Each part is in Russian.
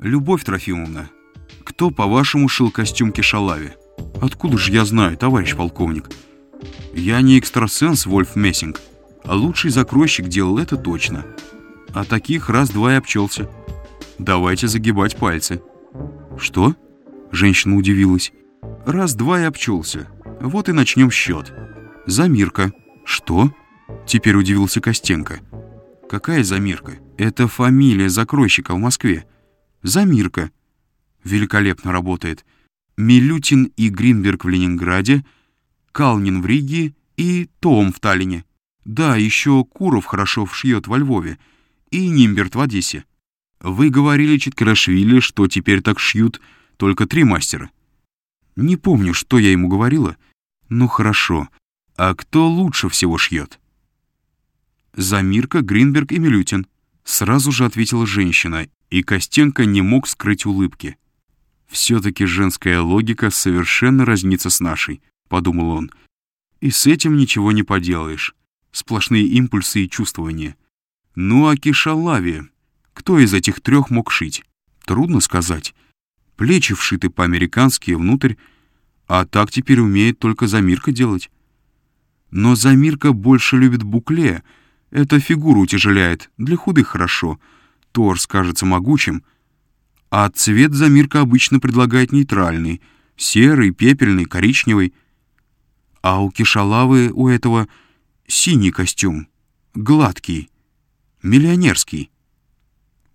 «Любовь Трофимовна, кто, по-вашему, шил костюм Кишалави?» «Откуда же я знаю, товарищ полковник?» «Я не экстрасенс, Вольф Мессинг, а лучший закройщик делал это точно. А таких раз-два и обчелся. Давайте загибать пальцы». «Что?» — женщина удивилась. «Раз-два и обчелся. Вот и начнем счет. Замирка». «Что?» — теперь удивился Костенко. «Какая Замирка? Это фамилия закройщика в Москве. Замирка. Великолепно работает. Милютин и Гринберг в Ленинграде, Калнин в Риге и Том в Таллине. Да, еще Куров хорошо вшьет во Львове и Нимберт в Одессе. Вы говорили, Читкарашвили, что теперь так шьют только три мастера. Не помню, что я ему говорила. Ну хорошо. А кто лучше всего шьет? Замирка, Гринберг и Милютин. Сразу же ответила женщина, и Костенко не мог скрыть улыбки. «Все-таки женская логика совершенно разнится с нашей», — подумал он. «И с этим ничего не поделаешь. Сплошные импульсы и чувствования. Ну а Кишалави? Кто из этих трех мог шить? Трудно сказать. Плечи вшиты по-американски внутрь, а так теперь умеет только Замирка делать. Но Замирка больше любит букле. Это фигуру утяжеляет, для худых хорошо. Торс кажется могучим — а цвет Замирка обычно предлагает нейтральный — серый, пепельный, коричневый. А у Кишалавы у этого синий костюм, гладкий, миллионерский.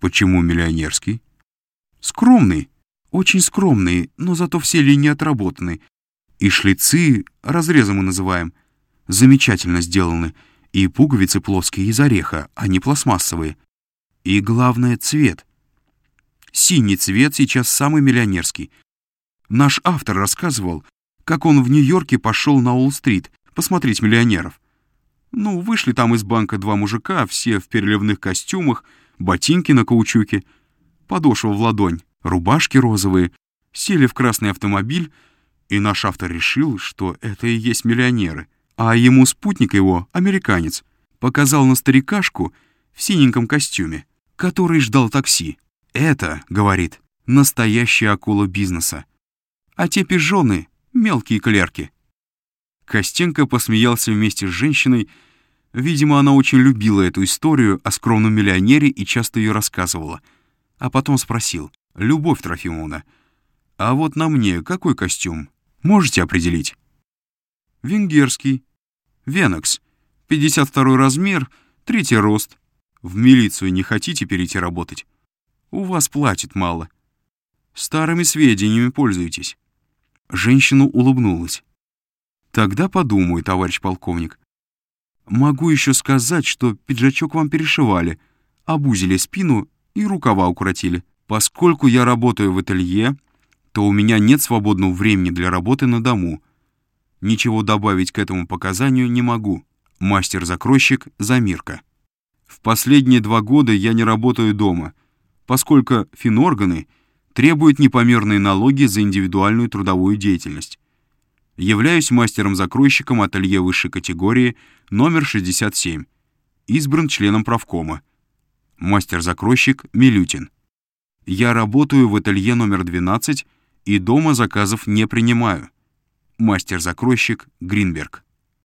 Почему миллионерский? Скромный, очень скромный, но зато все линии отработаны. И шлицы, разрезы мы называем, замечательно сделаны, и пуговицы плоские из ореха, а не пластмассовые. И главное — цвет — Синий цвет сейчас самый миллионерский. Наш автор рассказывал, как он в Нью-Йорке пошел на Уолл-стрит посмотреть миллионеров. Ну, вышли там из банка два мужика, все в переливных костюмах, ботинки на каучуке, подошва в ладонь, рубашки розовые, сели в красный автомобиль, и наш автор решил, что это и есть миллионеры. А ему спутник его, американец, показал на старикашку в синеньком костюме, который ждал такси. Это, говорит, настоящая акула бизнеса. А те пижоны — мелкие клерки. Костенко посмеялся вместе с женщиной. Видимо, она очень любила эту историю о скромном миллионере и часто ее рассказывала. А потом спросил, «Любовь Трофимовна, а вот на мне какой костюм? Можете определить?» «Венгерский. Венокс. 52 размер, третий рост. В милицию не хотите перейти работать?» У вас платят мало. Старыми сведениями пользуйтесь». Женщина улыбнулась. «Тогда подумаю, товарищ полковник. Могу еще сказать, что пиджачок вам перешивали, обузили спину и рукава укоротили. Поскольку я работаю в ателье, то у меня нет свободного времени для работы на дому. Ничего добавить к этому показанию не могу. Мастер-закройщик Замирка. В последние два года я не работаю дома — поскольку финорганы требуют непомерные налоги за индивидуальную трудовую деятельность. Являюсь мастером-закройщиком ателье высшей категории номер 67. Избран членом правкома. Мастер-закройщик Милютин. Я работаю в ателье номер 12 и дома заказов не принимаю. Мастер-закройщик Гринберг.